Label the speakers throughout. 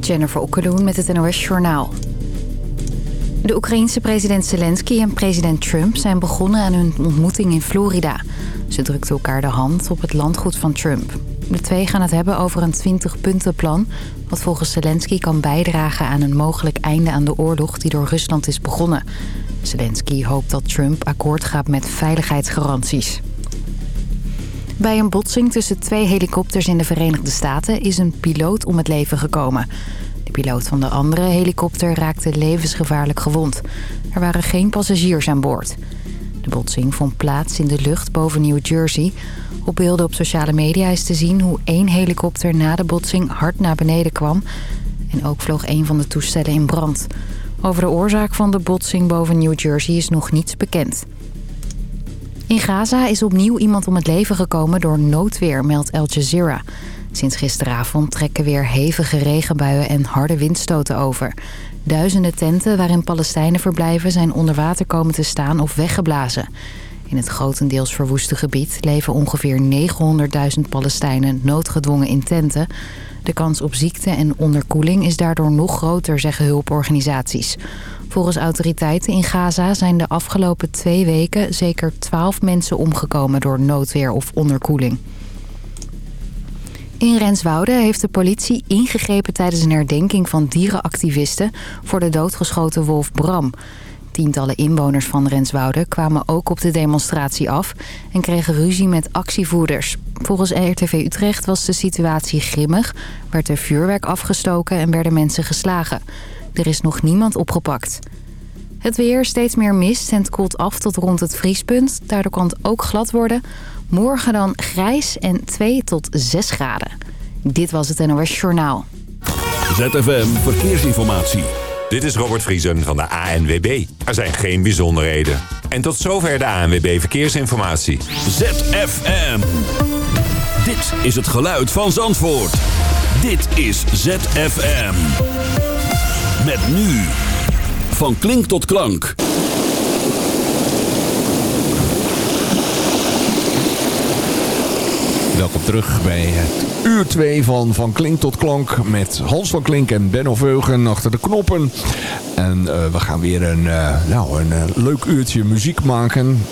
Speaker 1: Jennifer Okkeloen met het NOS Journaal. De Oekraïense president Zelensky en president Trump zijn begonnen aan hun ontmoeting in Florida. Ze drukten elkaar de hand op het landgoed van Trump. De twee gaan het hebben over een 20-puntenplan... wat volgens Zelensky kan bijdragen aan een mogelijk einde aan de oorlog... die door Rusland is begonnen. Zelensky hoopt dat Trump akkoord gaat met veiligheidsgaranties. Bij een botsing tussen twee helikopters in de Verenigde Staten... is een piloot om het leven gekomen. De piloot van de andere helikopter raakte levensgevaarlijk gewond. Er waren geen passagiers aan boord. De botsing vond plaats in de lucht boven New Jersey. Op beelden op sociale media is te zien hoe één helikopter na de botsing hard naar beneden kwam. En ook vloog een van de toestellen in brand. Over de oorzaak van de botsing boven New Jersey is nog niets bekend. In Gaza is opnieuw iemand om het leven gekomen door noodweer, meldt Al Jazeera. Sinds gisteravond trekken weer hevige regenbuien en harde windstoten over. Duizenden tenten waarin Palestijnen verblijven zijn onder water komen te staan of weggeblazen. In het grotendeels verwoeste gebied leven ongeveer 900.000 Palestijnen noodgedwongen in tenten. De kans op ziekte en onderkoeling is daardoor nog groter, zeggen hulporganisaties. Volgens autoriteiten in Gaza zijn de afgelopen twee weken zeker 12 mensen omgekomen door noodweer of onderkoeling. In Renswoude heeft de politie ingegrepen tijdens een herdenking van dierenactivisten voor de doodgeschoten wolf Bram. Tientallen inwoners van Renswoude kwamen ook op de demonstratie af en kregen ruzie met actievoerders. Volgens RTV Utrecht was de situatie grimmig, werd er vuurwerk afgestoken en werden mensen geslagen. Er is nog niemand opgepakt. Het weer, steeds meer mist en het koelt af tot rond het vriespunt. Daardoor kan het ook glad worden. Morgen dan grijs en 2 tot 6 graden. Dit was het NOS Journaal.
Speaker 2: ZFM Verkeersinformatie.
Speaker 3: Dit is Robert Vriesen van de ANWB. Er zijn geen bijzonderheden. En tot zover de ANWB Verkeersinformatie.
Speaker 2: ZFM. Dit is het geluid van Zandvoort. Dit is ZFM. Met nu. Van klink tot klank.
Speaker 4: Welkom terug bij het uur 2 van Van Klink tot Klank met Hans van Klink en Benno Veugen achter de knoppen. En uh, we gaan weer een, uh, nou, een uh, leuk uurtje muziek maken.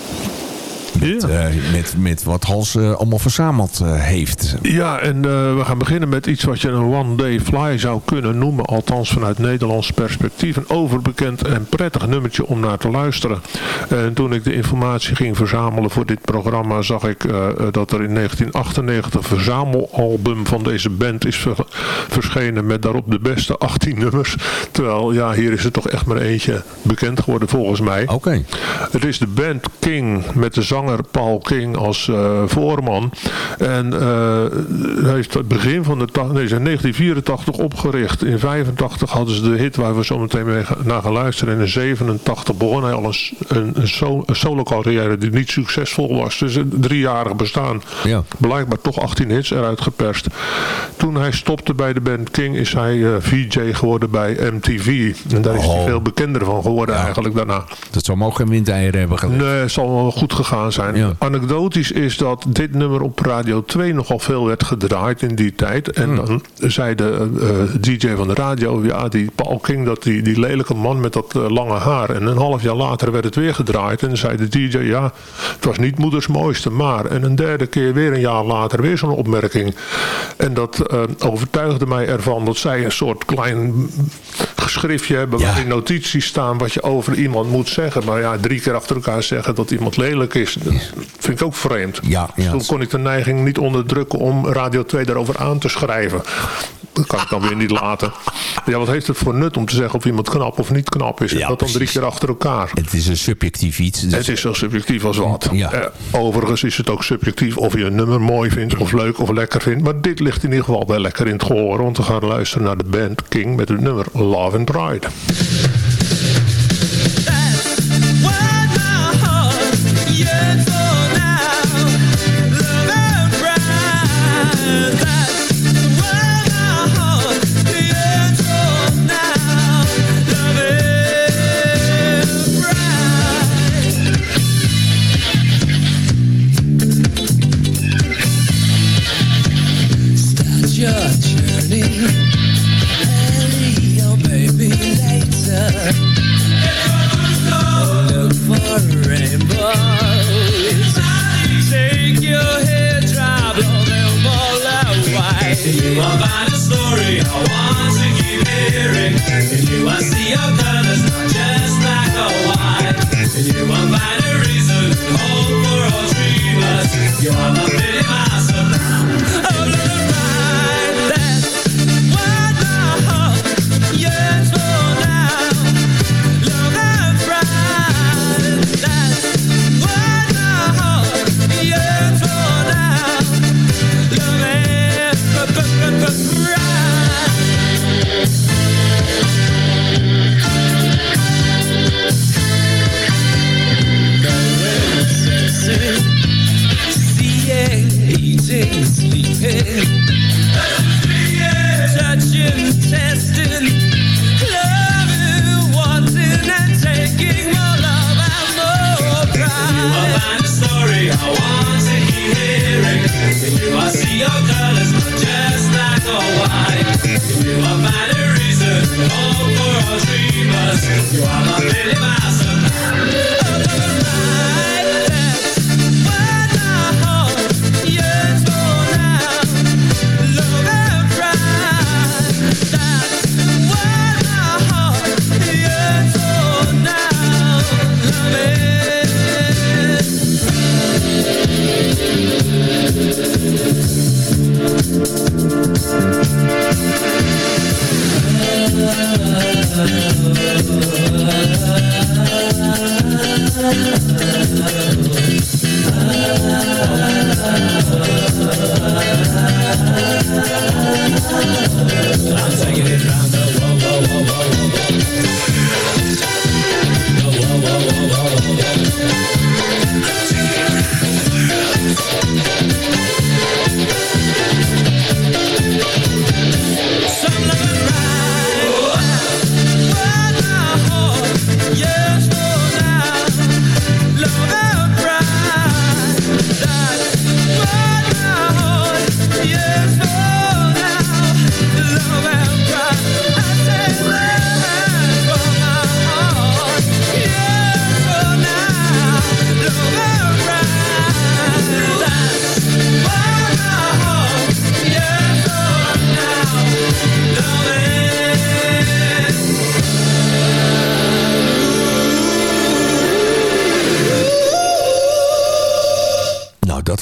Speaker 4: Met, ja. uh, met, met wat Hans uh, allemaal verzameld uh, heeft.
Speaker 5: Ja, en we gaan beginnen met iets wat je een one-day fly zou kunnen noemen. Althans vanuit Nederlands perspectief. Een overbekend en prettig nummertje om naar te luisteren. En toen ik de informatie ging verzamelen voor dit programma... zag ik dat er in 1998 een verzamelalbum van deze band is verschenen... met daarop de beste 18 nummers. Terwijl, ja, hier is er toch echt maar eentje bekend geworden volgens mij.
Speaker 4: Oké. Okay.
Speaker 5: Het is de band King met de zanger Paul King als uh, voorman. En uh, hij heeft het begin van de... Nee, zijn 1984 opgericht. In 85 hadden ze de hit waar we zo meteen mee naar gaan luisteren. En in 87 begon hij al een, een, een, so, een solo carrière die niet succesvol was. Dus een driejarig bestaan.
Speaker 4: Ja.
Speaker 5: Blijkbaar toch 18 hits eruit geperst. Toen hij stopte bij de band King is hij uh, VJ geworden bij MTV. En daar is
Speaker 4: Oh.
Speaker 5: hij veel bekender van geworden
Speaker 4: Ja.
Speaker 5: eigenlijk daarna.
Speaker 4: Dat zou mogen geen windeieren hebben gelegd.
Speaker 5: Nee, het zal wel goed gegaan zijn.
Speaker 4: Ja.
Speaker 5: Anekdotisch is dat dit nummer op Radio 2 nogal veel werd gedraaid in die tijd. En
Speaker 4: Hmm.
Speaker 5: dan zei de eh, DJ van de radio, ja, die Paul King, dat die, die lelijke man met dat eh, lange haar. En een half jaar later werd het weer gedraaid. En dan zei de DJ, ja, het was niet moeders mooiste, maar. En een derde keer weer een jaar later weer zo'n opmerking. En dat eh, overtuigde mij ervan dat zij een soort klein geschriftje hebben
Speaker 4: Ja.
Speaker 5: waarin notities staan wat je over iemand moet zeggen. Maar ja, drie keer achter elkaar zeggen dat iemand lelijk is, dat vind ik ook vreemd.
Speaker 4: Ja,
Speaker 5: Dus
Speaker 4: ja.
Speaker 5: toen kon ik de neiging niet onderdrukken om Radio 2 daarover aan te schrijven. Dat kan ik dan weer niet laten. Ja, wat heeft het voor nut om te zeggen of iemand knap of niet knap is? En
Speaker 4: Ja,
Speaker 5: dat dan drie keer achter elkaar.
Speaker 4: Het is een subjectief iets. dus-
Speaker 5: Het is zo subjectief als wat.
Speaker 4: Ja.
Speaker 5: Eh, overigens is het ook subjectief of je een nummer mooi vindt, of leuk of lekker vindt. Maar dit ligt in ieder geval wel lekker in het gehoor. Want we gaan luisteren naar de band King met het nummer Love and Pride.
Speaker 6: words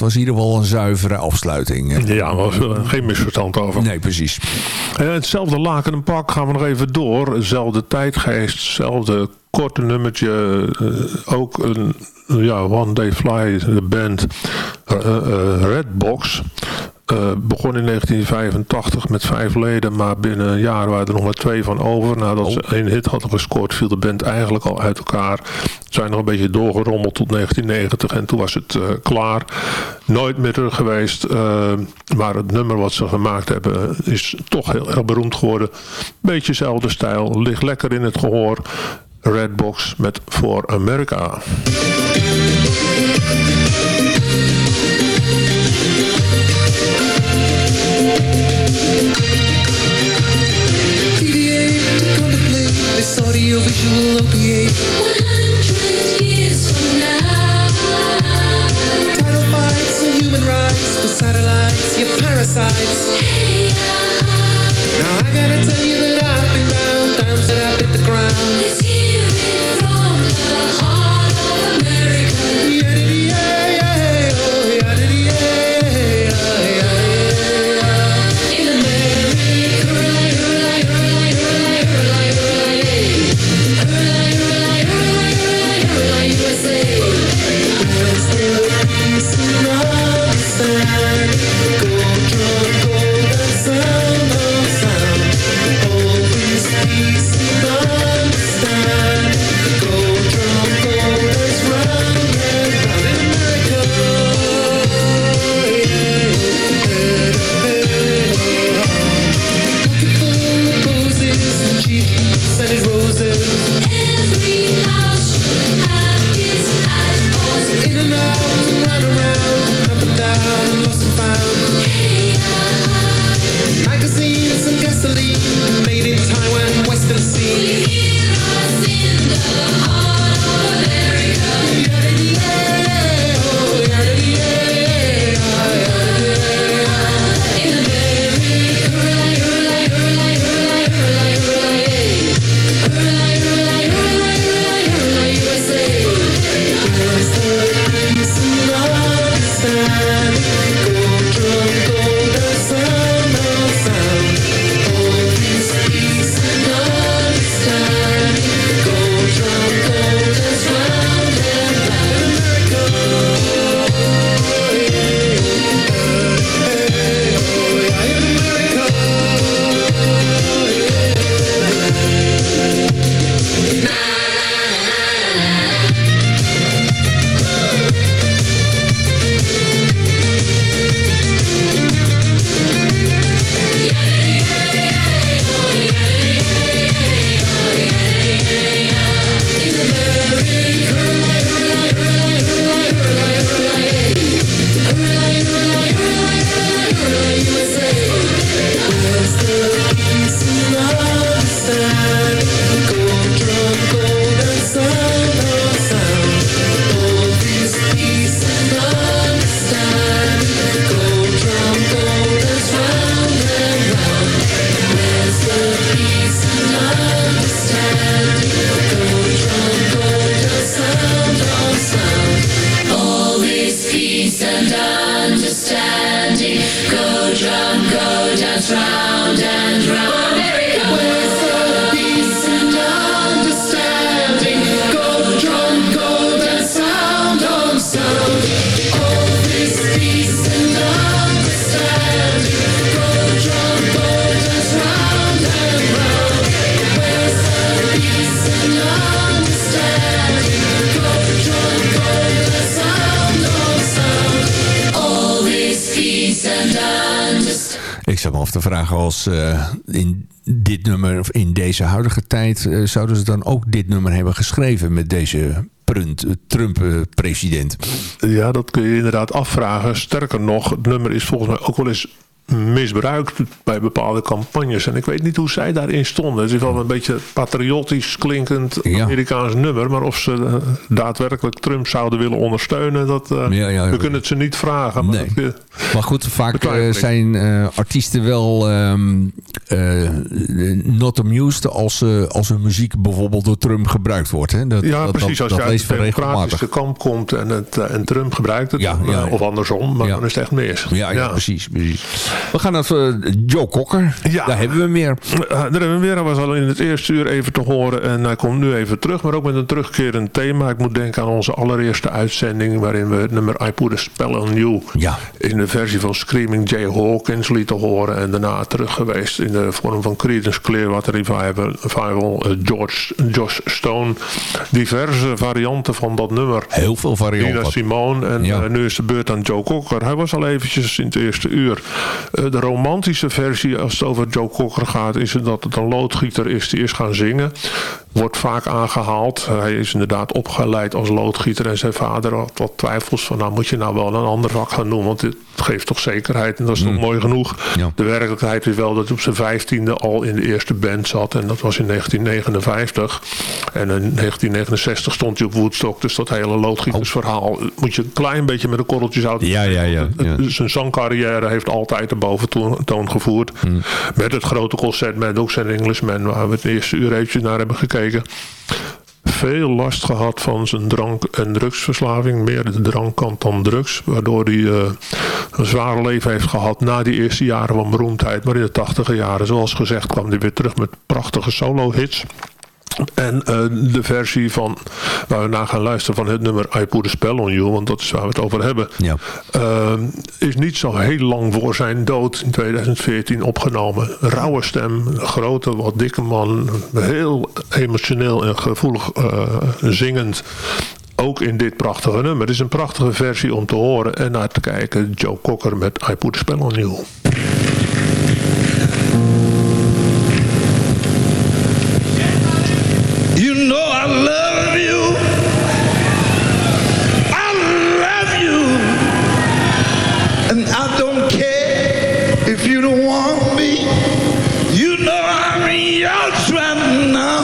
Speaker 4: in ieder geval een zuivere afsluiting.
Speaker 5: Ja, maar geen misverstand over.
Speaker 4: Nee, precies.
Speaker 5: En hetzelfde laken en pak gaan we nog even door. Hetzelfde tijdgeest, korte nummertje. Uh, ook een ja, One Day Fly, de band Redbox. Uh, begon in 1985 met vijf leden, maar binnen een jaar waren er nog maar twee van over. Nadat ze oh. één hit hadden gescoord, viel de band eigenlijk al uit elkaar. Ze zijn nog een beetje doorgerommeld tot 1990 en toen was het uh, klaar. Nooit meer terug geweest, uh, maar het nummer wat ze gemaakt hebben is toch heel erg beroemd geworden. Beetje dezelfde stijl, ligt lekker in het gehoor. Redbox met For America.
Speaker 7: Audiovisual opiate. 100 years from now. Title fights and human rights. The satellites, your parasites. Hey, uh, now I gotta tell
Speaker 4: me af te vragen als uh, in dit nummer, of in deze huidige tijd, uh, zouden ze dan ook dit nummer hebben geschreven met deze Trump-president?
Speaker 5: Ja, dat kun je inderdaad afvragen. Sterker nog, het nummer is volgens mij ook wel eens misbruikt bij bepaalde campagnes. En ik weet niet hoe zij daarin stonden. Het is wel een beetje patriotisch klinkend Amerikaans nummer. Maar of ze uh, daadwerkelijk Trump zouden willen ondersteunen, dat, uh, ja, ja, we kunnen het ze niet vragen. Maar,
Speaker 4: nee. dat, uh, maar goed, vaak zijn artiesten wel um, not amused als, als hun muziek bijvoorbeeld door Trump gebruikt wordt. Hè?
Speaker 5: Dat, ja, dat, precies. als je uit de democratische kamp komt en, het, en Trump gebruikt het, of andersom, maar dan is het echt mis.
Speaker 4: Ja, ja. precies. precies. We gaan naar uh, Joe Cocker. Ja. Daar hebben we meer.
Speaker 5: Uh, daar hebben we meer. Hij was al in het eerste uur even te horen. En hij komt nu even terug. Maar ook met een terugkerend thema. Ik moet denken aan onze allereerste uitzending. Waarin we het nummer I Put a Spell on You.
Speaker 4: Ja.
Speaker 5: In de versie van Screaming Jay Hawkins lieten horen. En daarna terug geweest in de vorm van Creedence Clearwater Revival. Uh, George, Josh Stone. Diverse varianten van dat nummer.
Speaker 4: Heel veel varianten.
Speaker 5: Nina Simone. En ja. nu is de beurt aan Joe Cocker. Hij was al eventjes in het eerste uur. Eh, de romantische versie, als het over Joe Cocker gaat, is dat het een loodgieter is die is gaan zingen. Wordt vaak aangehaald. Hij is inderdaad opgeleid als loodgieter en zijn vader had wat twijfels van, nou moet je nou wel een ander vak gaan doen, want dit geeft toch zekerheid en dat is mm. toch mooi genoeg.
Speaker 4: Ja.
Speaker 5: De werkelijkheid is wel dat hij op zijn vijftiende al in de eerste band zat en dat was in 1959. En in 1969 stond hij op Woodstock, dus dat hele loodgietersverhaal moet je een klein beetje met de korreltjes uit.
Speaker 4: Ja, ja, ja, ja.
Speaker 5: Zijn zangcarrière heeft altijd de boventoon gevoerd.
Speaker 4: Mm.
Speaker 5: Met het grote concert met ook zijn Englishman, waar we het eerste uur eventjes naar hebben gekeken. Veel last gehad van zijn drank- en drugsverslaving. Meer de drankkant dan drugs. Waardoor hij uh, een zware leven heeft gehad na die eerste jaren van beroemdheid. Maar in de tachtige jaren, zoals gezegd, kwam hij weer terug met prachtige solo-hits. En uh, de versie van, waar we naar gaan luisteren van het nummer I Put a Spell on You, want dat is waar we het over hebben,
Speaker 4: ja.
Speaker 5: uh, is niet zo heel lang voor zijn dood in 2014 opgenomen. Rauwe stem, grote, wat dikke man, heel emotioneel en gevoelig uh, zingend. Ook in dit prachtige nummer. Het is een prachtige versie om te horen en naar te kijken. Joe Cocker met I Put a Spell on You.
Speaker 6: You in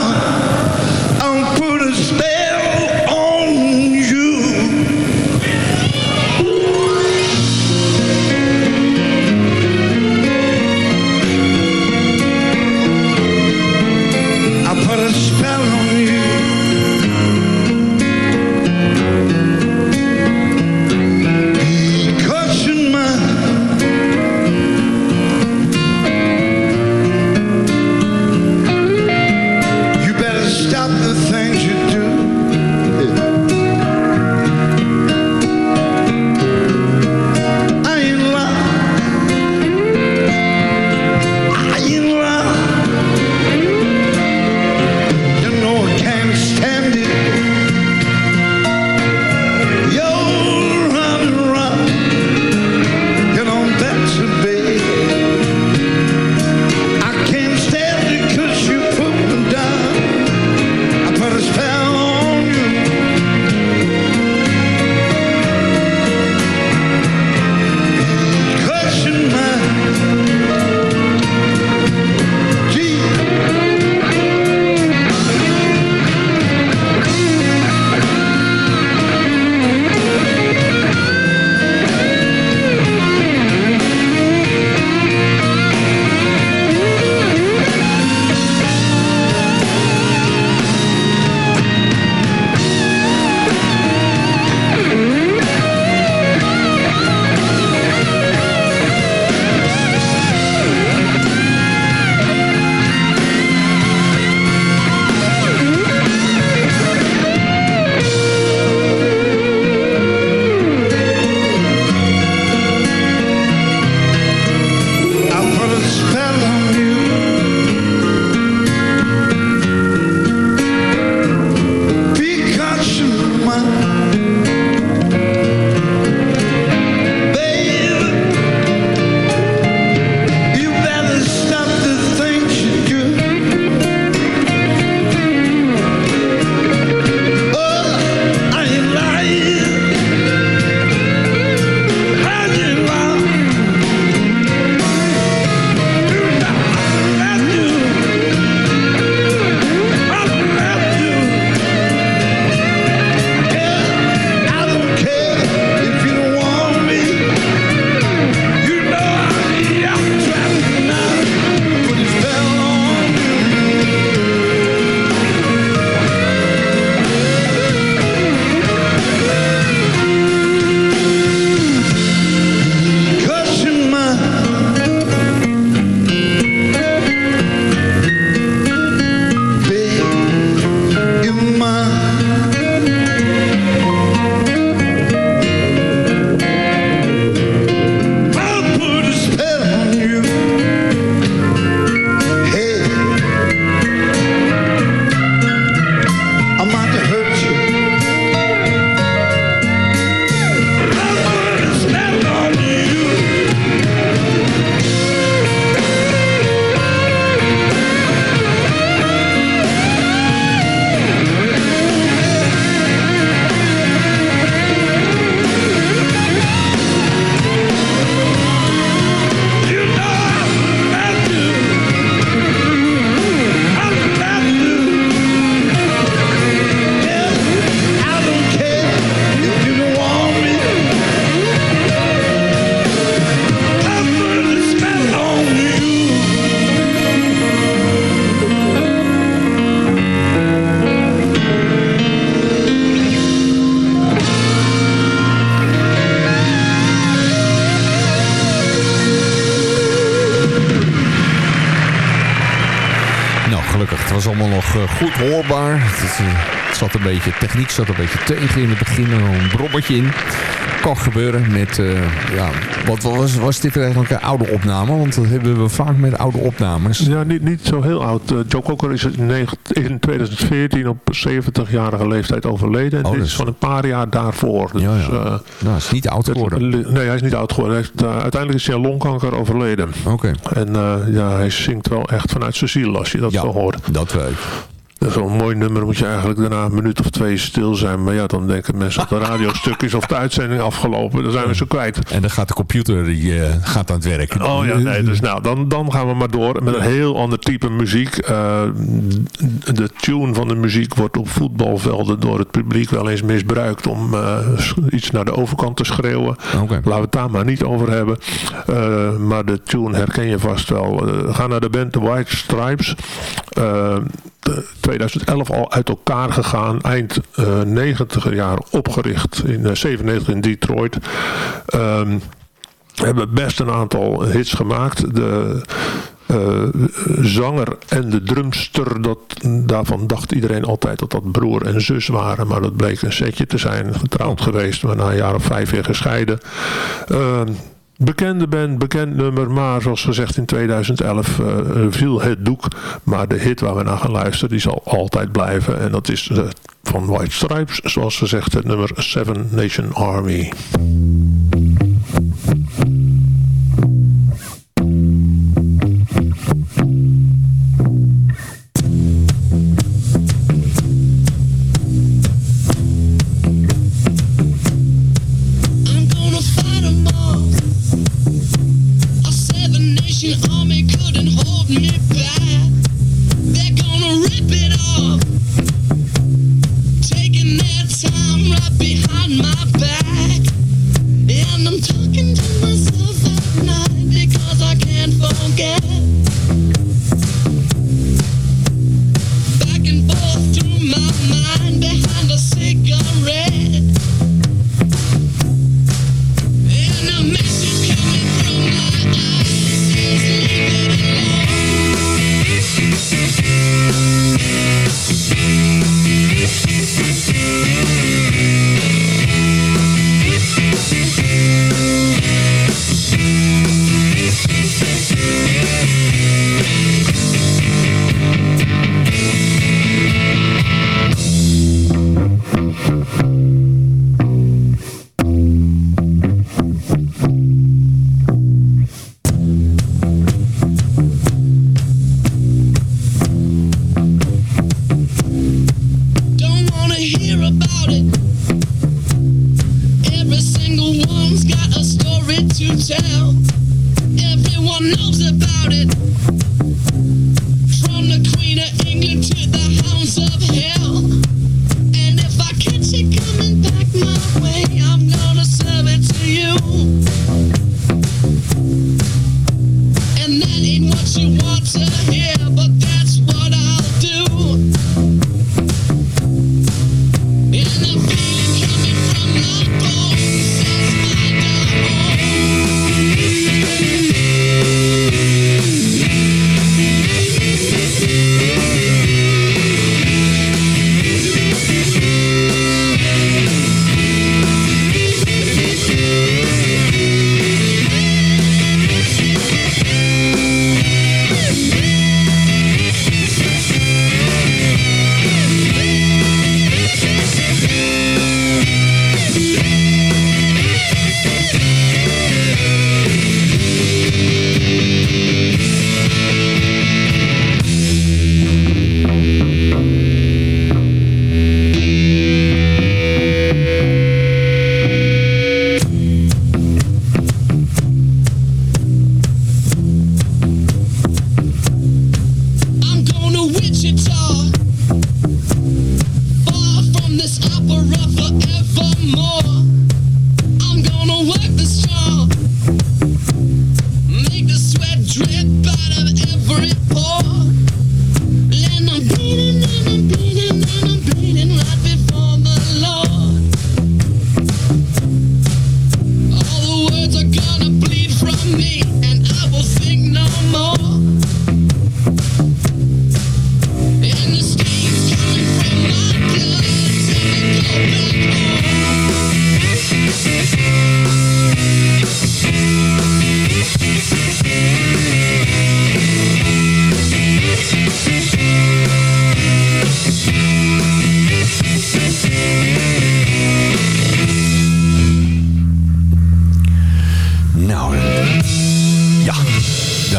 Speaker 4: goed hoorbaar. Het, zat een beetje, techniek zat een beetje tegen in het begin. Een brommetje in. Kan gebeuren met, eh, ja, wat was, was dit eigenlijk een oude opname? Want dat hebben we vaak met oude opnames.
Speaker 5: Ja, niet, niet zo heel oud. Eh, Joe Cocker is in, negen- in 2014 op 70-jarige leeftijd overleden. En
Speaker 4: Oh,
Speaker 5: dit
Speaker 4: dat
Speaker 5: is van een paar jaar daarvoor. Dus,
Speaker 4: Ja, ja.
Speaker 5: eh,
Speaker 4: Nou, het is niet oud geworden.
Speaker 5: nee, hij is niet oud geworden. Hij heeft, uiteindelijk is hij aan longkanker overleden.
Speaker 4: Oké.
Speaker 5: En ja, hij zingt wel echt vanuit zijn ziel als je dat
Speaker 4: Ja,
Speaker 5: zo hoort.
Speaker 4: dat weet.
Speaker 5: Zo'n mooi nummer moet je eigenlijk daarna een minuut of twee stil zijn. Maar ja, dan denken mensen dat de radiostuk is of de uitzending afgelopen. Dan zijn we ze kwijt.
Speaker 4: En dan gaat de computer die, eh, gaat aan het werk.
Speaker 5: Oh ja, nee, dus nou, dan, dan gaan we maar door met een heel ander type muziek. Eh, de tune van de muziek wordt op voetbalvelden door het publiek wel eens misbruikt om eh, iets naar de overkant te schreeuwen. Laten we het daar maar niet over hebben. Maar de tune herken je vast wel. Ga naar de band The White Stripes. Eh, de- 2011 al uit elkaar gegaan. Eind eh 90 jaar opgericht in eh, 97 in Detroit. Ehm, hebben best een aantal hits gemaakt. De eh, zanger en de drumster, dat, daarvan dacht iedereen altijd dat dat broer en zus waren. Maar dat bleek een setje te zijn. Getrouwd geweest, maar na een jaar of vijf weer gescheiden. Bekende band, bekend nummer, maar zoals gezegd in 2011 eh, viel het doek. Maar de hit waar we naar gaan luisteren, die zal altijd blijven. En dat is eh, van White Stripes, zoals gezegd, het nummer Seven Nation Army.
Speaker 6: The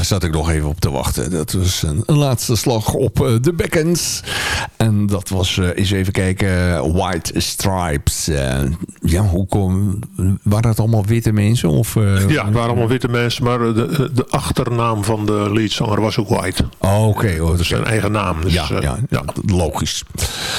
Speaker 4: daar zat ik nog even op te wachten. Dat was een, een laatste slag op eh, de bekkens. En dat was, eh, eens even kijken, White Stripes. Eh, ja, hoe kom, waren dat allemaal witte mensen? Of,
Speaker 5: Ja, het waren allemaal witte mensen, maar de, de achternaam van de leadzanger was ook White.
Speaker 4: Oh, Oké, oh, dat is
Speaker 5: Zijn eigen naam. Dus,
Speaker 4: ja, ja, ja, logisch.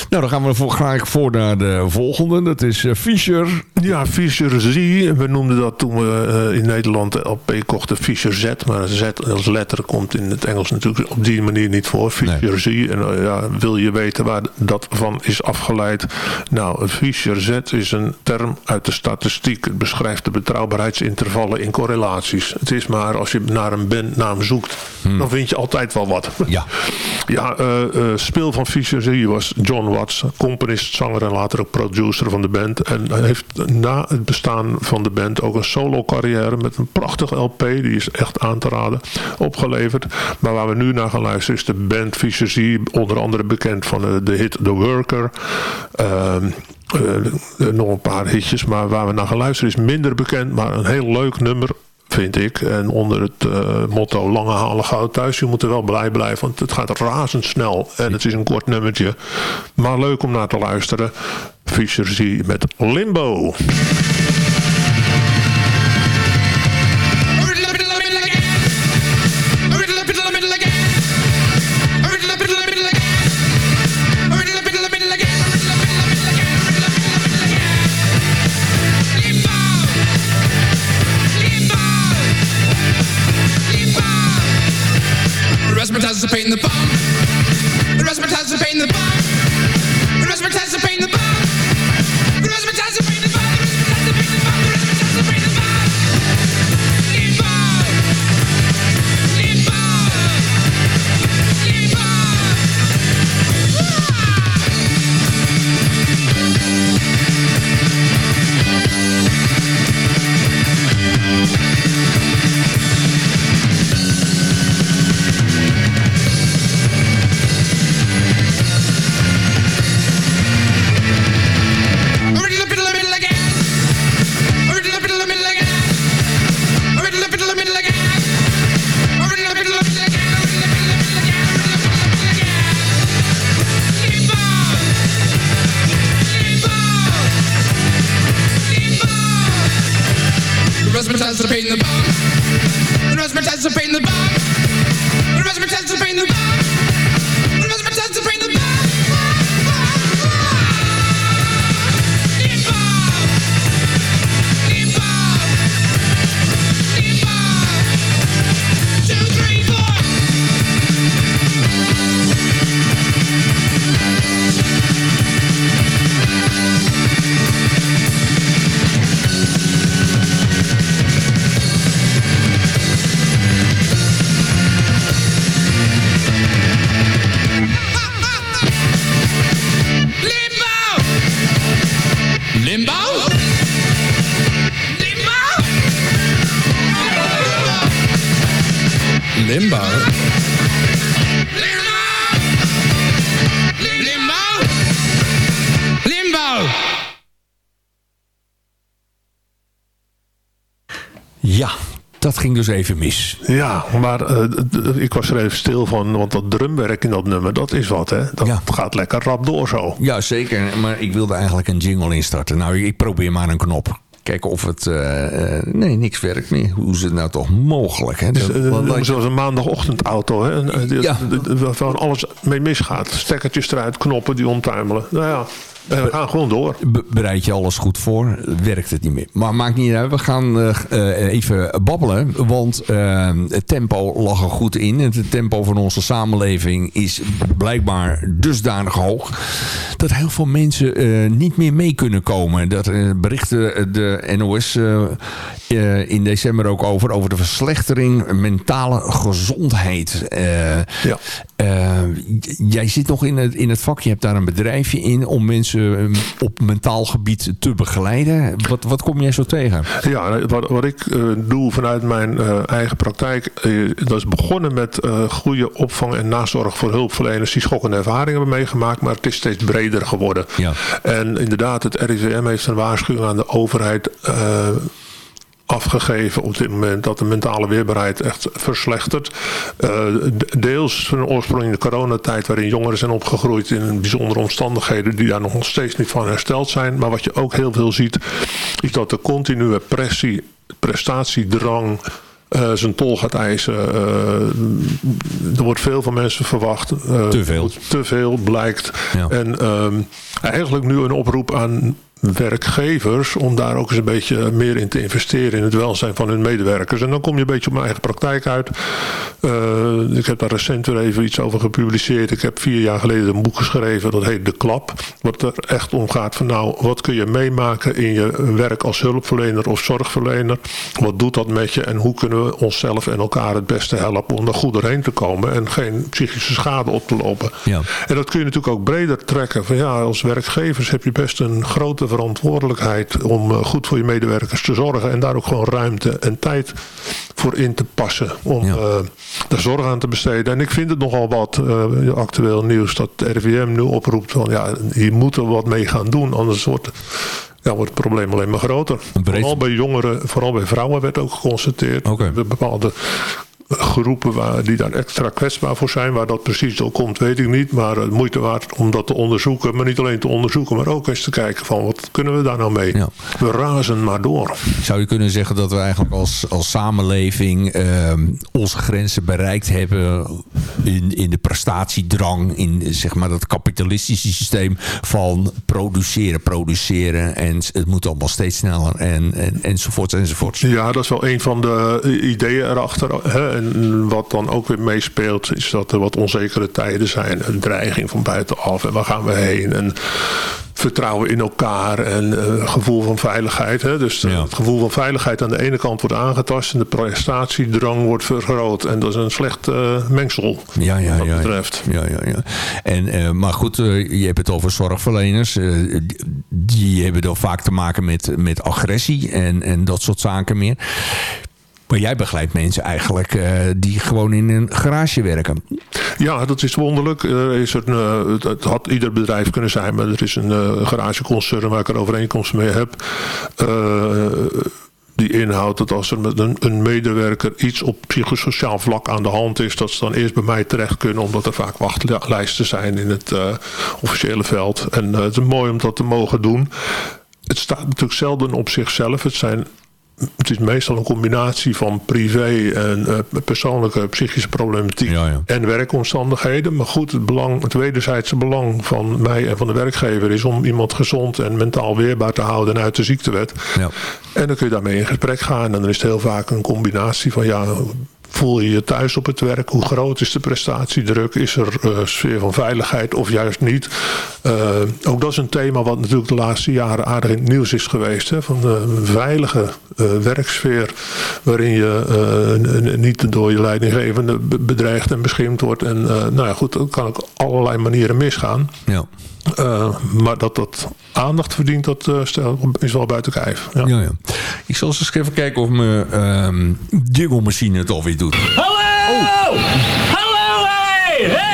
Speaker 4: Nou, dan gaan we voor, graag voor naar de volgende. Dat is Fischer.
Speaker 5: Ja, Fischer Z. We noemden dat toen we in Nederland de LP kochten Fischer Z. Maar Z als letter komt in het Engels natuurlijk op die manier niet voor. Fischer Z. En eh, ja, wil je weten waar dat van is afgeleid? Nou, een Fischer Z is een term uit de statistiek. Het beschrijft de betrouwbaarheidsintervallen in correlaties. Het is maar als je naar een bandnaam zoekt, dan vind je altijd wel wat.
Speaker 4: Ja.
Speaker 5: Ja, eh, eh, speel van Fischer Z was John Watts, componist, zanger en later ook producer van de band. En hij heeft na het bestaan van de band ook een solo carrière met een prachtig LP, die is echt aan te raden, opgeleverd. Maar waar we nu naar gaan luisteren is de band Fischer Z, onder andere bekend van eh, de hit The Worker. Ehm, eh, nog een paar hitjes, maar waar we naar gaan luisteren is minder bekend, maar een heel leuk nummer vind ik. En onder het eh, motto lange halen goud thuis. Je moet er wel blij blijven, want het gaat razendsnel. En het is een kort nummertje. Maar leuk om naar te luisteren. Fischer Z met Limbo.
Speaker 8: Limbo. Limbo. Limbo. Limbo.
Speaker 4: Ja, dat ging dus even mis.
Speaker 5: Ja, maar eh, ik was er even stil van, want dat drumwerk in dat nummer, dat is wat hè. Dat
Speaker 4: Ja.
Speaker 5: gaat lekker rap door zo.
Speaker 4: Ja, zeker. Maar ik wilde eigenlijk een jingle instarten. Nou, ik probeer maar een knop. Kijken of het... eh, eh, nee, niks werkt meer. Hoe is het nou toch mogelijk? Hè? Dat-
Speaker 5: Eh, Zoals een maandagochtendauto, hè.
Speaker 4: Ja.
Speaker 5: Waarvan alles mee misgaat. Stekkertjes eruit, knoppen die omtuimelen. Nou ja, en we gaan gewoon door.
Speaker 4: Be- bereid je alles goed voor, werkt het niet meer. Maar maakt niet uit, we gaan eh, eh, even babbelen. Want eh, het tempo lag er goed in. Het tempo van onze samenleving is blijkbaar dusdanig hoog... dat heel veel mensen niet meer mee kunnen komen. Dat berichten de NOS in december ook over... over de verslechtering mentale gezondheid.
Speaker 5: Ja.
Speaker 4: jij zit nog in het, in het vak. Je hebt daar een bedrijfje in om mensen eh, op mentaal gebied te begeleiden. Wat, wat kom jij zo tegen?
Speaker 5: Ja, wat, wat ik eh, doe vanuit mijn eh, eigen praktijk, dat is begonnen met goede opvang en nazorg voor hulpverleners die schokkende ervaringen hebben meegemaakt, maar het is steeds breder geworden.
Speaker 4: Ja.
Speaker 5: En inderdaad, het RIVM heeft een waarschuwing aan de overheid. Afgegeven op dit moment dat de mentale weerbaarheid echt verslechtert. Eh, deels van oorsprong in de coronatijd waarin jongeren zijn opgegroeid in bijzondere omstandigheden die daar nog steeds niet van hersteld zijn. Maar wat je ook heel veel ziet is dat de continue pressie, prestatiedrang eh, zijn tol gaat eisen. Eh, er wordt veel van mensen verwacht.
Speaker 4: Te veel.
Speaker 5: Te veel blijkt.
Speaker 4: Ja.
Speaker 5: En ehm, eigenlijk nu een oproep aan werkgevers om daar ook eens een beetje meer in te investeren in het welzijn van hun medewerkers. En dan kom je een beetje op mijn eigen praktijk uit. Eh, ik heb daar recent weer even iets over gepubliceerd. Ik heb vier jaar geleden een boek geschreven, dat heet De Klap. Wat er echt om gaat van nou, wat kun je meemaken in je werk als hulpverlener of zorgverlener? Wat doet dat met je en hoe kunnen we onszelf en elkaar het beste helpen om er goed doorheen te komen en geen psychische schade op te lopen?
Speaker 4: Ja.
Speaker 5: En dat kun je natuurlijk ook breder trekken. Van ja, als werkgevers heb je best een grote verantwoordelijkheid om eh, goed voor je medewerkers te zorgen. En daar ook gewoon ruimte en tijd voor in te passen. Om
Speaker 4: Ja.
Speaker 5: eh, daar zorg aan te besteden. En ik vind het nogal wat eh, actueel nieuws dat de RIVM nu oproept van ja, hier moeten we wat mee gaan doen. Anders wordt, ja, wordt het probleem alleen maar groter.
Speaker 4: breed-
Speaker 5: Vooral bij jongeren, vooral bij vrouwen werd ook geconstateerd.
Speaker 4: Oké.
Speaker 5: Dat Bepaalde groepen waar, die daar extra kwetsbaar voor zijn. Waar dat precies door komt, weet ik niet. Maar het moeite waard om dat te onderzoeken. Maar niet alleen te onderzoeken, maar ook eens te kijken van wat kunnen we daar nou mee.
Speaker 4: Ja.
Speaker 5: We razen maar door.
Speaker 4: Zou je kunnen zeggen dat we eigenlijk als, als samenleving ehm, onze grenzen bereikt hebben in, in de prestatiedrang, in zeg maar dat kapitalistische systeem van produceren, produceren en het moet allemaal steeds sneller en, en, enzovoorts enzovoorts.
Speaker 5: Ja, dat is wel een van de eh, ideeën erachter. Hè. En wat dan ook weer meespeelt, is dat er wat onzekere tijden zijn. Een dreiging van buitenaf en waar gaan we heen? En vertrouwen in elkaar en eh, gevoel van veiligheid. Hè. Dus eh,
Speaker 4: Ja.
Speaker 5: het gevoel van veiligheid aan de ene kant wordt aangetast en de prestatiedrang wordt vergroot. En dat is een slecht eh, mengsel
Speaker 4: Ja, ja,
Speaker 5: wat dat betreft.
Speaker 4: Ja, ja, ja. En, maar goed, je hebt het over zorgverleners. die, die hebben dan vaak te maken met, met agressie en, en dat soort zaken meer. Maar jij begeleidt mensen eigenlijk eh, die gewoon in een garage werken.
Speaker 5: Ja, dat is wonderlijk. Er is een, eh, het- had ieder bedrijf kunnen zijn, maar er is een eh, garageconcern waar ik een overeenkomst mee heb. Die inhoudt dat als er met een, een medewerker iets op psychosociaal vlak aan de hand is, dat ze dan eerst bij mij terecht kunnen, omdat er vaak wachtlijsten zijn in het officiële veld. En het is mooi om dat te mogen doen. Het staat natuurlijk zelden op zichzelf. Het zijn het is meestal een combinatie van privé en eh, persoonlijke psychische problematiek
Speaker 4: Ja, ja.
Speaker 5: en werkomstandigheden. Maar goed, het, belang, het wederzijdse belang van mij en van de werkgever is om iemand gezond en mentaal weerbaar te houden en uit de ziektewet.
Speaker 4: Ja.
Speaker 5: En dan kun je daarmee in gesprek gaan. En dan is het heel vaak een combinatie van ja, voel je je thuis op het werk? Hoe groot is de prestatiedruk? Is er eh, sfeer van veiligheid of juist niet? Eh, ook dat is een thema wat natuurlijk de laatste jaren aardig in het nieuws is geweest. Hè? Van de veilige eh, werksfeer waarin je niet door je leidinggevende be- bedreigd en beschimd wordt. En nou ja, goed, dat kan op allerlei manieren misgaan.
Speaker 4: Ja.
Speaker 5: Eh, maar dat dat aandacht verdient, dat eh, stel, is wel buiten kijf. Ja.
Speaker 4: Ja, ja. Ik zal eens even kijken of mijn ehm jingle machine het alweer doet.
Speaker 9: Hallo! Hallo, hey! Hey,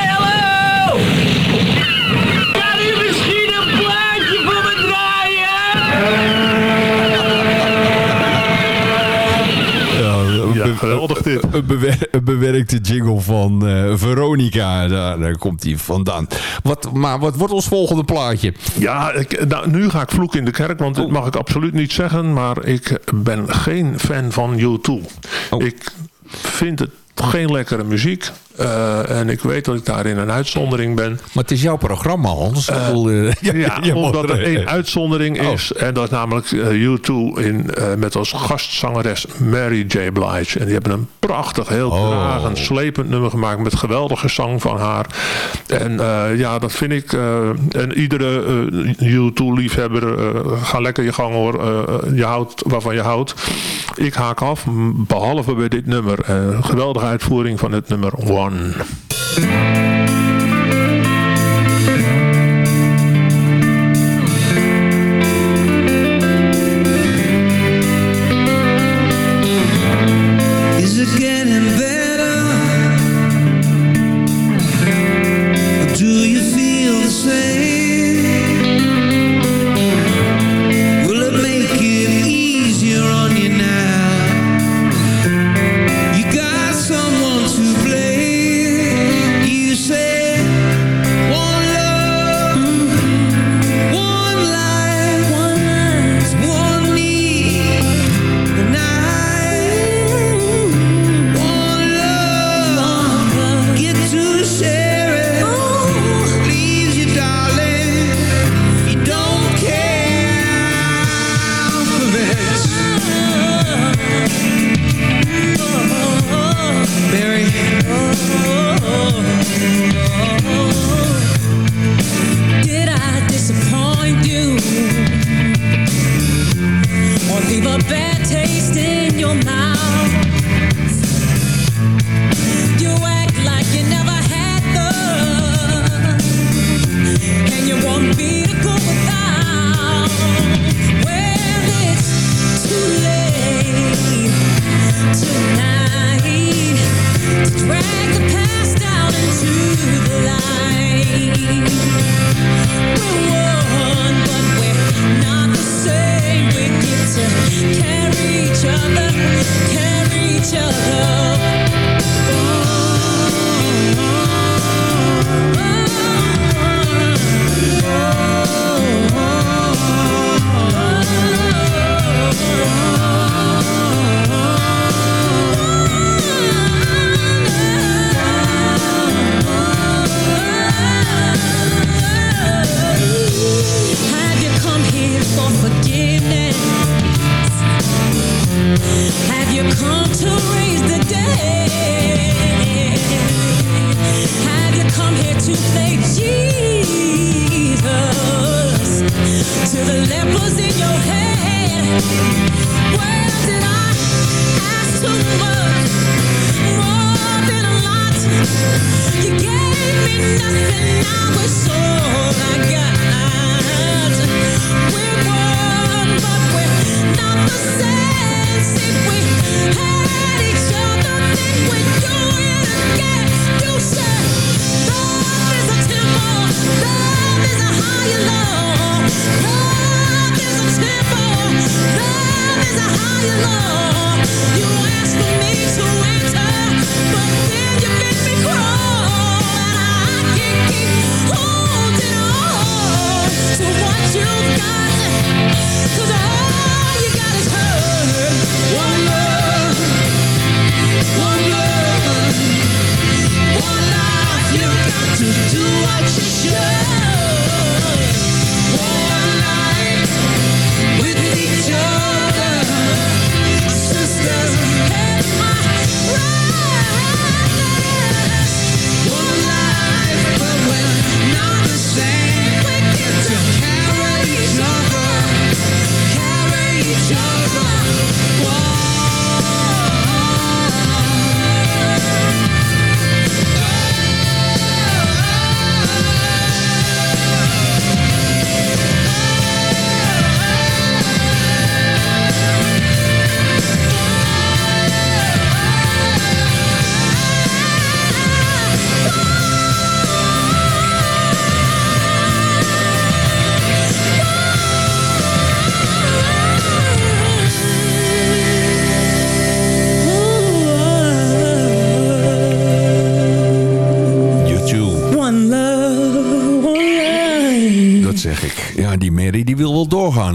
Speaker 5: Ja, geweldig dit.
Speaker 4: Een, bewer- een bewerkte jingle van eh, Veronica. Daar, daar komt hij vandaan. Wat, maar wat wordt ons volgende plaatje?
Speaker 5: Ja, ik, nou, nu ga ik vloeken in de kerk, want dit mag ik absoluut niet zeggen. Maar ik ben geen fan van U2.
Speaker 4: Oh.
Speaker 5: Ik vind het geen lekkere muziek. Eh, en ik weet dat ik daarin een uitzondering ben.
Speaker 4: Maar het is jouw programma, Hans. Bedoel, eh,
Speaker 5: Ja, omdat er één uitzondering
Speaker 4: Oh.
Speaker 5: is. En dat is namelijk eh, U2 in, met als gastzangeres Mary J. Blige. En die hebben een prachtig, heel
Speaker 4: Oh.
Speaker 5: dragend, slepend nummer gemaakt. Met geweldige zang van haar. En ja, dat vind ik. en iedere eh, U2-liefhebber, eh, ga lekker je gang hoor. Je houdt waarvan je houdt. Ik haak af, behalve bij dit nummer. Geweldige uitvoering van het nummer One.
Speaker 6: Is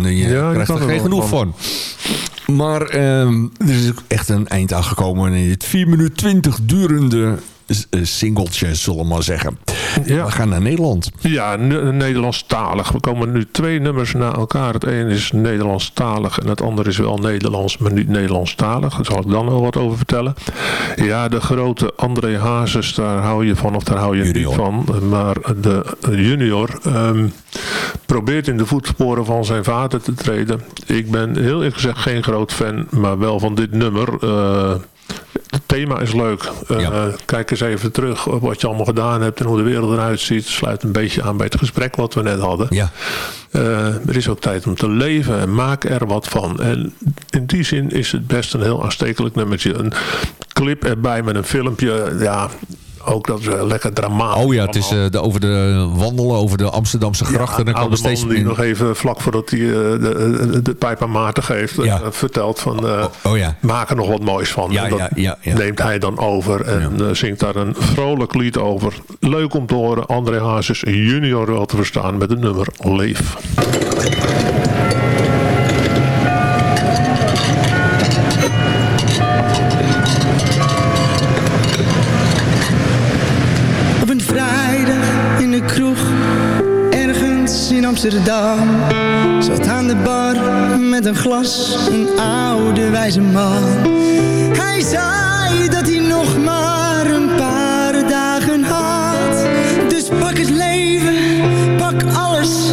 Speaker 4: wel doorgaan. Je
Speaker 5: die
Speaker 4: krijgt er geen genoeg van. Maar ehm, er is ook echt een eind aangekomen in dit 4 minuten 20 durende eh, singeltje, zullen we maar zeggen.
Speaker 5: Ja.
Speaker 4: We gaan naar Nederland.
Speaker 5: Ja, ne- Nederlandstalig. We komen nu twee nummers na elkaar. Het een is Nederlandstalig en het andere is wel Nederlands, maar niet Nederlandstalig. Daar zal ik dan wel wat over vertellen. Ja, de grote André Hazes, daar hou je van of daar hou je
Speaker 4: Junior.
Speaker 5: niet van. Maar de junior ehm, probeert in de voetsporen van zijn vader te treden. Ik ben heel eerlijk gezegd geen groot fan, maar wel van dit nummer. Eh, het thema is leuk.
Speaker 4: Ja.
Speaker 5: Kijk eens even terug op wat je allemaal gedaan hebt en hoe de wereld eruit ziet. Sluit een beetje aan bij het gesprek wat we net hadden.
Speaker 4: Ja.
Speaker 5: Eh, er is ook tijd om te leven en maak er wat van. En in die zin is het best een heel aanstekelijk nummertje. Een clip erbij met een filmpje. Ja, ook dat is eh, lekker dramatisch.
Speaker 4: Oh ja, het is eh, de, over de wandelen over de Amsterdamse grachten.
Speaker 5: Ja,
Speaker 4: dan
Speaker 5: oude
Speaker 4: steeds
Speaker 5: man die nog even vlak voordat hij eh, de, de, de pijp aan Maarten geeft, eh,
Speaker 4: Ja.
Speaker 5: vertelt van eh,
Speaker 4: Oh, oh ja.
Speaker 5: maak er nog wat moois van.
Speaker 4: Ja,
Speaker 5: En dat
Speaker 4: ja, ja, ja.
Speaker 5: neemt hij dan over en eh, zingt daar een vrolijk lied over. Leuk om te horen. André Hazes junior wel te verstaan met het nummer Leef.
Speaker 10: Zat aan de bar met een glas, een oude wijze man. Hij zei dat hij nog maar een paar dagen had. Dus pak het leven, pak alles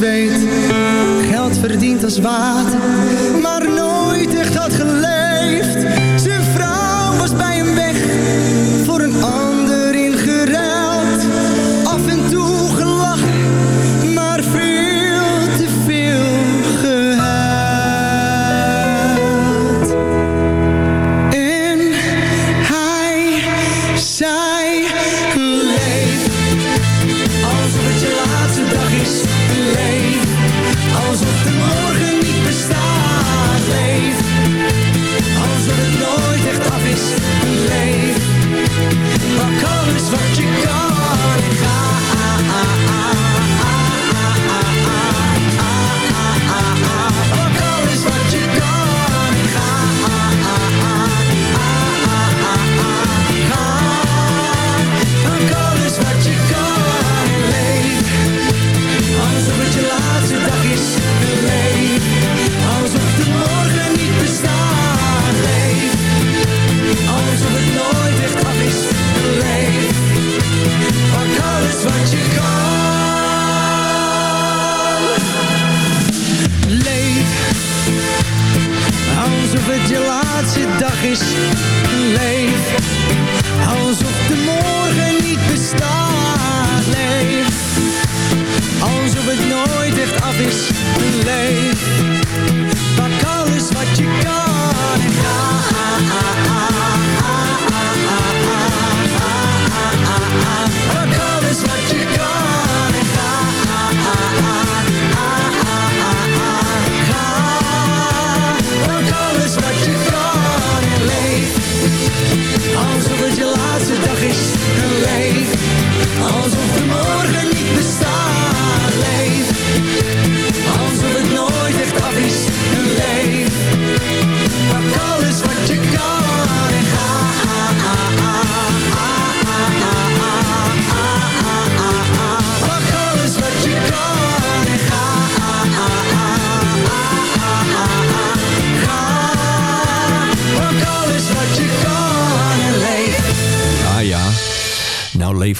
Speaker 10: Geld verdiend als water,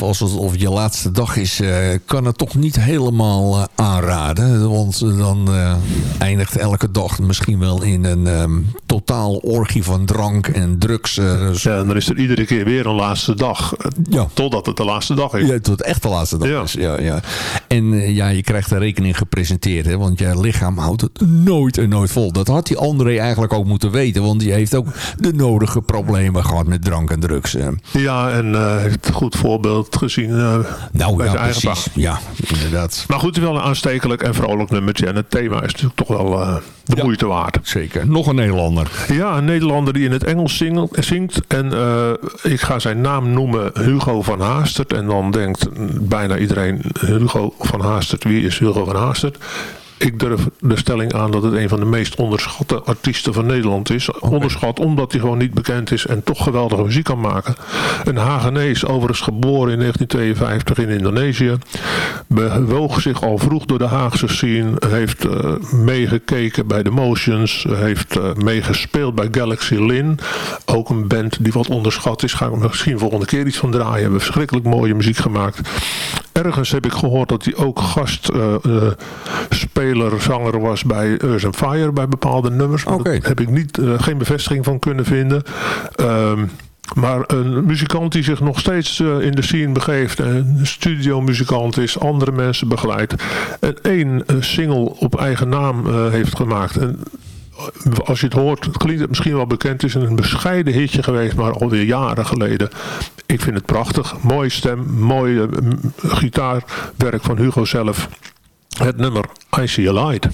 Speaker 10: Alsof het je laatste dag is,
Speaker 4: eh, kan het toch niet helemaal eh, aanraden. Want eh, dan eindigt elke dag misschien wel in een ehm, totaal orgie van drank en drugs.
Speaker 5: Ja, en dan is er iedere keer weer een laatste dag.
Speaker 4: Ja.
Speaker 5: Totdat het de laatste dag is.
Speaker 4: Ja, tot het echt de laatste dag
Speaker 5: Ja.
Speaker 4: is. Ja, ja. En ja, je krijgt een rekening gepresenteerd. Hè, want je lichaam houdt het nooit en nooit vol. Dat had die André eigenlijk ook moeten weten. Want die heeft ook de nodige problemen gehad met drank en drugs.
Speaker 5: Ja, en heeft een goed voorbeeld gezien eh,
Speaker 4: Nou
Speaker 5: bij
Speaker 4: ja,
Speaker 5: zijn eigen
Speaker 4: precies. Ja, inderdaad.
Speaker 5: Maar goed, het is wel een aanstekelijk en vrolijk nummertje. En het thema is natuurlijk toch wel eh, de
Speaker 4: Ja.
Speaker 5: moeite waard.
Speaker 4: Zeker. Nog een Nederlander.
Speaker 5: Ja, een Nederlander die in het Engels zingt. En eh, ik ga zijn naam noemen Hugo van Haastert. En dan denkt bijna iedereen Hugo van Haastert. Wie is Hugo van Haastert? Ik durf de stelling aan dat het een van de meest onderschatte artiesten van Nederland is. Onderschat omdat hij gewoon niet bekend is en toch geweldige muziek kan maken. Een Hagenees, overigens geboren in 1952 in Indonesië. Bewoog zich al vroeg door de Haagse scene. Heeft eh, meegekeken bij The Motions. Heeft eh, meegespeeld bij Galaxy Lin. Ook een band die wat onderschat is. Ga ik misschien volgende keer iets van draaien. Hebben verschrikkelijk mooie muziek gemaakt. Ergens heb ik gehoord dat hij ook gastspeler, zanger was bij Earth and Fire. Bij bepaalde nummers. Maar. Daar heb ik niet, eh, geen bevestiging van kunnen vinden. Ehm, maar een muzikant die zich nog steeds eh, in de scene begeeft. En een studiomuzikant is. Andere mensen begeleidt. En één eh, single op eigen naam eh, heeft gemaakt. En als je het hoort, klinkt het misschien wel bekend. Het is een bescheiden hitje geweest, maar alweer jaren geleden. Ik vind het prachtig. Mooie stem, mooi eh, m- gitaarwerk van Hugo zelf. Het nummer I See a Light.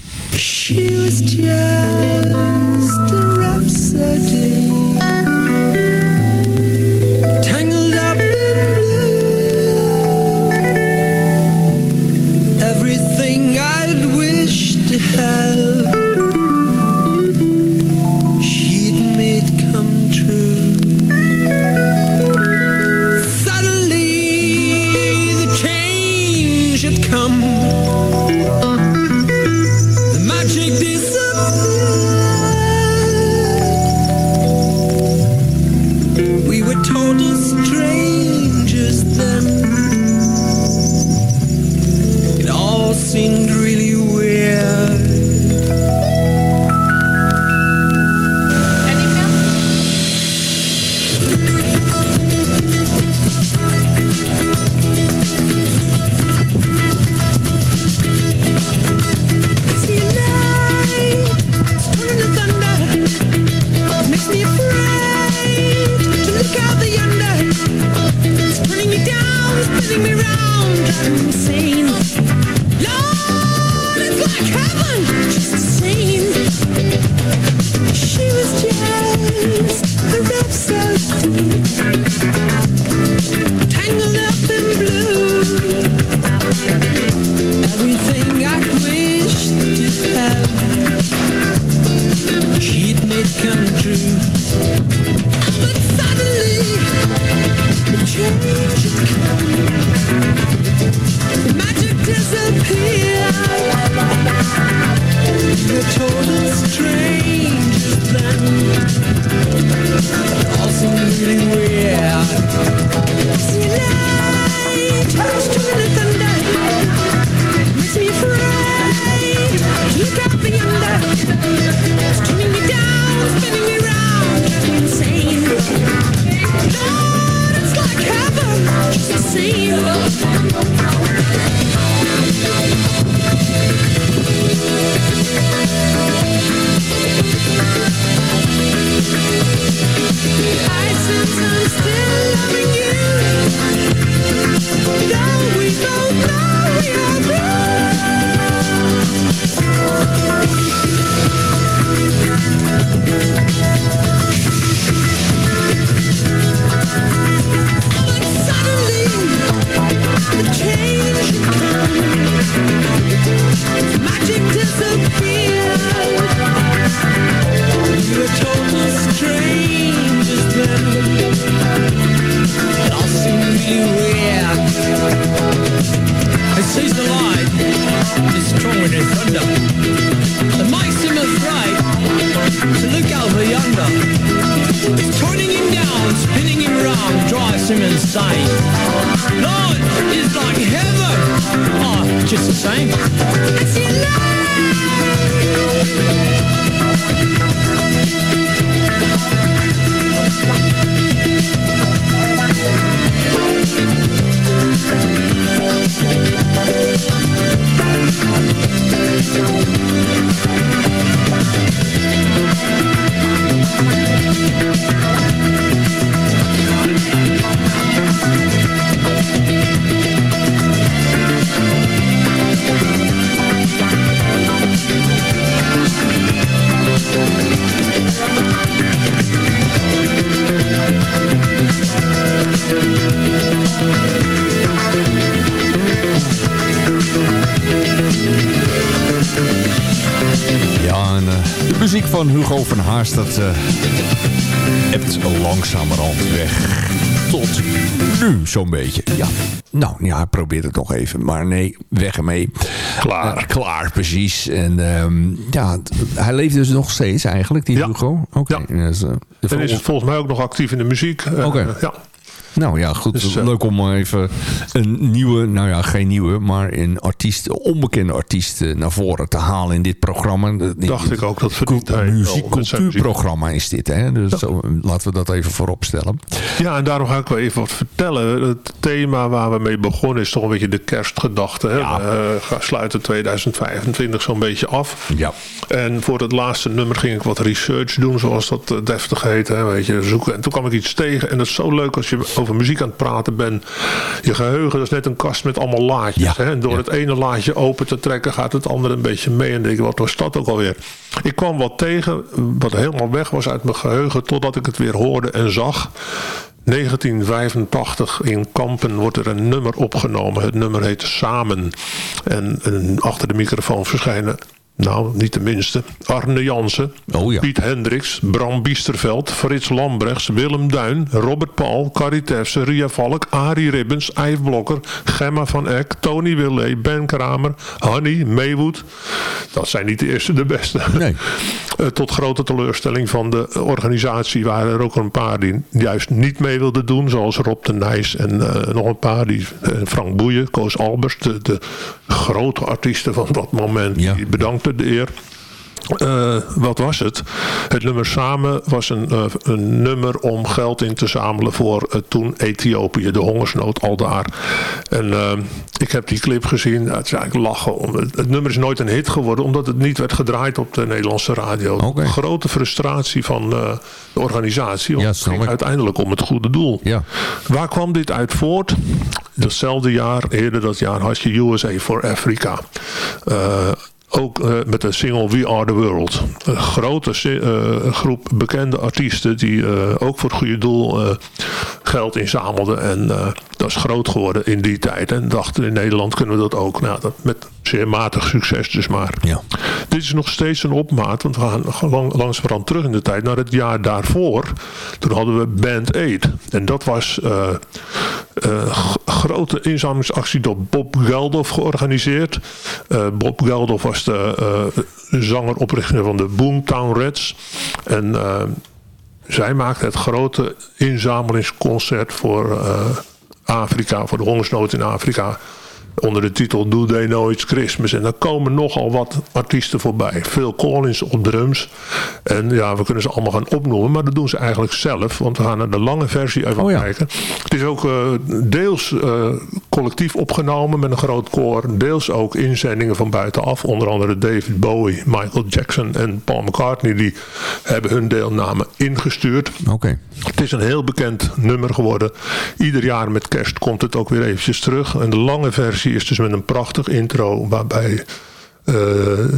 Speaker 4: Haast, dat eh hebt langzamerhand weg. Tot nu, zo'n beetje. Ja, nou ja, probeer het nog even. Maar nee, weg ermee.
Speaker 5: Klaar.
Speaker 4: Eh, klaar, precies. En ehm, ja, hij leeft dus nog steeds eigenlijk, die
Speaker 5: Ja.
Speaker 4: Hugo. Oké.
Speaker 5: Ja.
Speaker 4: dus, eh,
Speaker 5: En is
Speaker 4: vol-
Speaker 5: volgens mij ook nog actief in de muziek.
Speaker 4: Oké.
Speaker 5: ja.
Speaker 4: Nou ja, goed.
Speaker 5: Dus, eh,
Speaker 4: leuk om even een nieuwe, nou ja, geen nieuwe, maar een artiest, onbekende artiest eh, naar voren te halen in dit programma.
Speaker 5: Dacht ik ook, dat verdient hij
Speaker 4: Een
Speaker 5: wel
Speaker 4: muziek,
Speaker 5: met zijn muziek.
Speaker 4: cultuurprogramma is dit, hè? Dus zo, laten we dat even voorop stellen.
Speaker 5: Ja, en daarom ga ik wel even wat vertellen. Het thema waar we mee begonnen is toch een beetje de kerstgedachte. Hè?
Speaker 4: Ja.
Speaker 5: We eh, gaan sluiten 2025 zo'n beetje af.
Speaker 4: Ja.
Speaker 5: En voor het laatste nummer ging ik wat research doen, zoals dat eh, deftig heet. Hè? Weet je, zoeken. En toen kwam ik iets tegen. En dat is zo leuk als je over muziek aan het praten bent. Je geheugen dat is net een kast met allemaal laadjes.
Speaker 4: Ja,
Speaker 5: Hè? En door
Speaker 4: ja.
Speaker 5: het ene laadje open te trekken gaat het andere een beetje mee. En denk ik, wat was dat ook alweer? Ik kwam wat tegen wat helemaal weg was uit mijn geheugen. Totdat ik het weer hoorde en zag. 1985 in Kampen wordt er een nummer opgenomen. Het nummer heet Samen. En, en achter de microfoon verschijnen, nou niet de minste, Arne Jansen,
Speaker 4: Oh ja.
Speaker 5: Piet Hendricks, Bram Biesterveld, Frits Lambrechts, Willem Duin, Robert Paul, Carrie Tefse, Ria Valk, Arie Ribbens, Yves Blokker, Gemma van Eck, Tony Willey, Ben Kramer, Hanny, Maywood. Dat zijn niet de eerste de beste.
Speaker 4: Nee.
Speaker 5: Eh, tot grote teleurstelling van de organisatie waren er ook een paar die juist niet mee wilden doen. Zoals Rob de Nijs en eh, nog een paar. Die, eh, Frank Boeien, Koos Albers. De, de grote artiesten van dat moment.
Speaker 4: Ja.
Speaker 5: Die de eer. Eh, wat was het? Het nummer Samen was een, eh, een nummer om geld in te zamelen voor eh, toen Ethiopië, de hongersnood al daar. En ik heb die clip gezien. Het is eigenlijk lachen. Om, het, het nummer is nooit een hit geworden omdat het niet werd gedraaid op de Nederlandse radio.
Speaker 4: Oké.
Speaker 5: Grote frustratie van de organisatie. Want
Speaker 4: Ja,
Speaker 5: het ging uiteindelijk om het goede doel.
Speaker 4: Ja.
Speaker 5: Waar kwam dit uit voort? Datzelfde jaar, eerder dat jaar, had je USA for Africa. Ook eh, met de single We Are The World. Een grote eh, groep bekende artiesten die eh, ook voor het goede doel geld inzamelden. En eh, dat is groot geworden in die tijd. En dachten in Nederland kunnen we dat ook. Nou, dat met zeer matig succes dus maar.
Speaker 4: Ja.
Speaker 5: Dit is nog steeds een opmaat, want we gaan lang, langzamerhand terug in de tijd naar het jaar daarvoor. Toen hadden we Band Aid. En dat was g- grote inzamelingsactie door Bob Geldof georganiseerd. Bob Geldof was de zanger oprichter van de Boomtown Reds. En zij maakte het grote inzamelingsconcert voor eh, Afrika, voor de hongersnood in Afrika. Onder de titel Do They Know It's Christmas. En daar komen nogal wat artiesten voorbij. Phil Collins op drums. En ja, we kunnen ze allemaal gaan opnoemen. Maar dat doen ze eigenlijk zelf. Want we gaan naar de lange versie even
Speaker 4: Oh ja.
Speaker 5: kijken. Het is ook eh, deels eh, collectief opgenomen met een groot koor. Deels ook inzendingen van buitenaf. Onder andere David Bowie, Michael Jackson en Paul McCartney. Die hebben hun deelname ingestuurd.
Speaker 4: Oké.
Speaker 5: Het is een heel bekend nummer geworden. Ieder jaar met kerst komt het ook weer eventjes terug. En de lange versie is dus met een prachtig intro waarbij eh,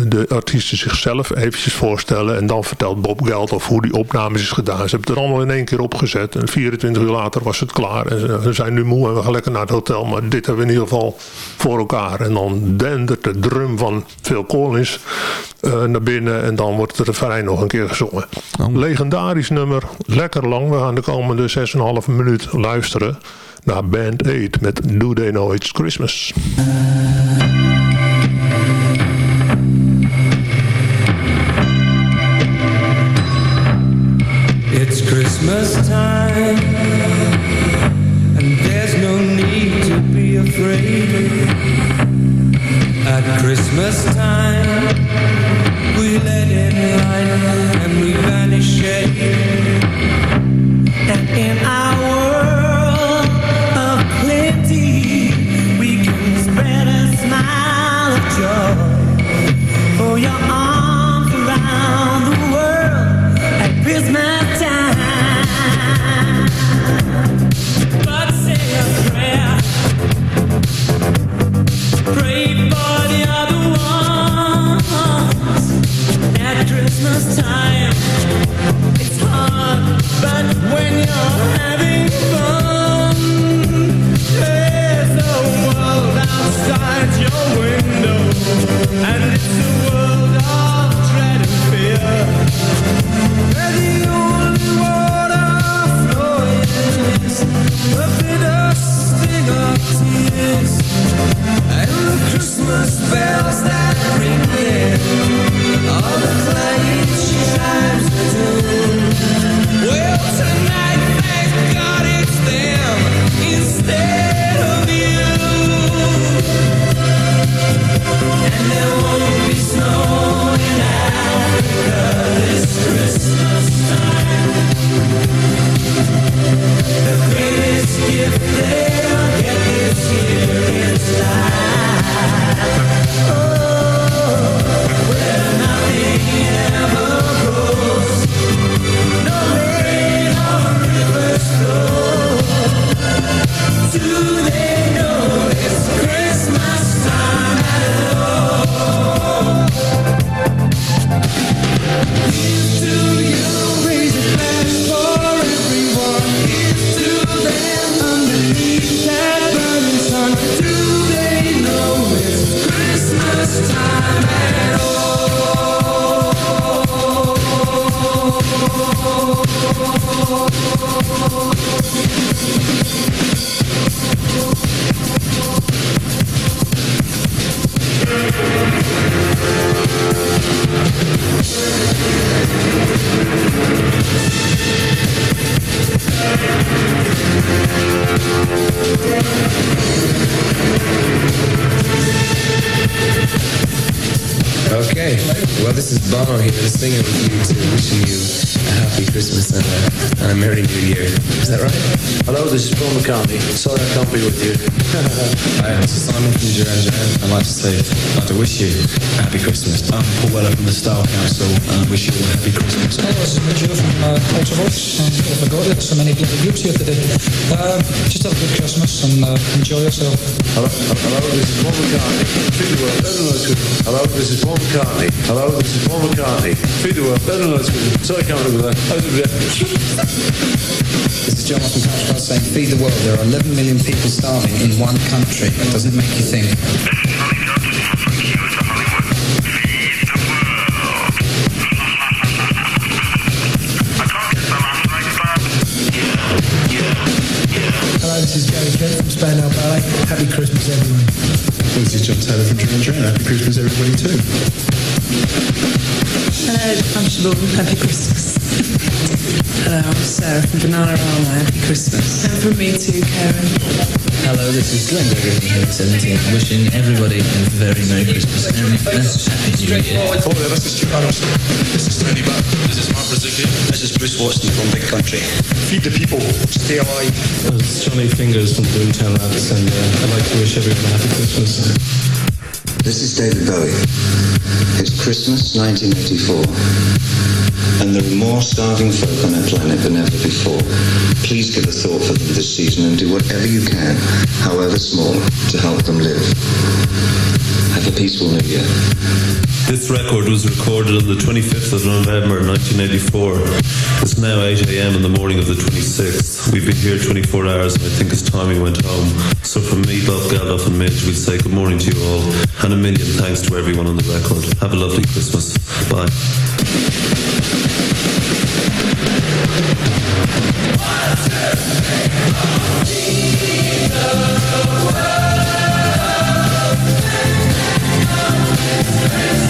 Speaker 5: de artiesten zichzelf eventjes voorstellen. En dan vertelt Bob Geldof hoe die opnames is gedaan. Ze hebben het er allemaal in één keer opgezet. En 24 uur later was het klaar. En ze zijn nu moe en we gaan lekker naar het hotel. Maar dit hebben we in ieder geval voor elkaar. En dan dendert de drum van Phil Collins eh, naar binnen. En dan wordt het refrein nog een keer gezongen. Legendarisch nummer. Lekker lang. We gaan de komende 6,5 minuut luisteren naar Band 8 met Do They Know It's Christmas.
Speaker 11: It's Christmas time, and there's no need to be afraid. At Christmas time, and it's a world
Speaker 12: Hello, this is Paul McCartney. Sorry I can't be with you.
Speaker 13: Hi, this is Simon from Duran Duran. I'd like to say, I'd like to wish you a happy Christmas. I'm Paul Weller from the Style Council, and I wish you all a happy Christmas.
Speaker 14: Hello, this is Mitchell from uh, Culture Voice. Um, I forgot it, so many bloody groups here today. Um, just have a good Christmas and uh, enjoy yourself.
Speaker 12: Hello, hello, this is Paul McCartney. Feed the world, better know it's. Hello, this is Paul McCartney. Hello, this is Paul McCartney. Feed the world, better know it's good. Sorry I can't remember that. I was over.
Speaker 14: This is John from Culture Voice saying, feed the world. There are 11 million people starving in one country. Does it make you think?
Speaker 15: Hello, this is Gary Kent from Spandau Ballet. Happy Christmas, everyone.
Speaker 13: This is John Taylor from Duran Duran. Happy Christmas, everybody, too.
Speaker 7: Hello, I'm Siobhan. Happy Christmas. Hello, I'm Sarah from Banana Rama. Happy Christmas. And from me too, Karen.
Speaker 13: Hello, this is Glenn Gregory from Hit 17, wishing everybody a very Merry Christmas and a Happy New Year.
Speaker 16: this is Chicanos. This is Tony Butt. This is Mark Brazilian. This is Bruce Watson from Big Country. Feed the people. Stay alive.
Speaker 13: It's Johnny Fingers from Boomtown Rats, and uh, I'd like to wish everyone a happy Christmas.
Speaker 17: This is David Bowie. It's Christmas 1984. And there are more starving folk on our planet than ever before. Please give a thought for them this season and do whatever you can, however small, to help them live. Have a peaceful new year.
Speaker 18: This record was recorded on the 25th of November 1984. It's now 8 a.m. in the morning of the 26th. We've been here 24 hours and I think it's time we went home. So from me, Bob Geldof and Midge, we'll say good morning to you all and a million thanks to everyone on the record. Have a lovely Christmas. Bye. We'll.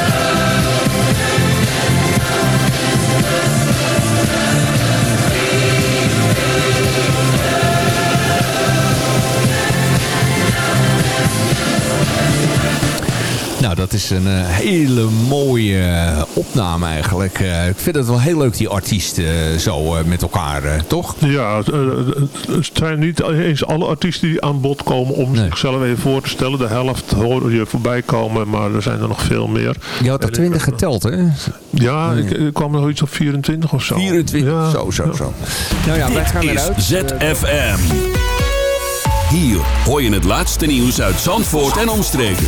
Speaker 4: Nou, dat is een eh, hele mooie eh, opname eigenlijk. Eh, ik vind het wel heel leuk, die artiesten zo eh, met elkaar, eh, toch?
Speaker 5: Ja, het, het zijn niet eens alle artiesten die aan bod komen om zichzelf even voor te stellen. De helft hoor je voorbij komen, maar er zijn er nog veel meer.
Speaker 4: Je had er 20 geteld, hè?
Speaker 5: Ja, ik, ik kwam nog iets op 24 of zo.
Speaker 4: 24, zo, zo, zo. Nou ja, wij gaan eruit.
Speaker 2: ZFM. Hier hoor je het laatste nieuws uit Zandvoort en omstreken.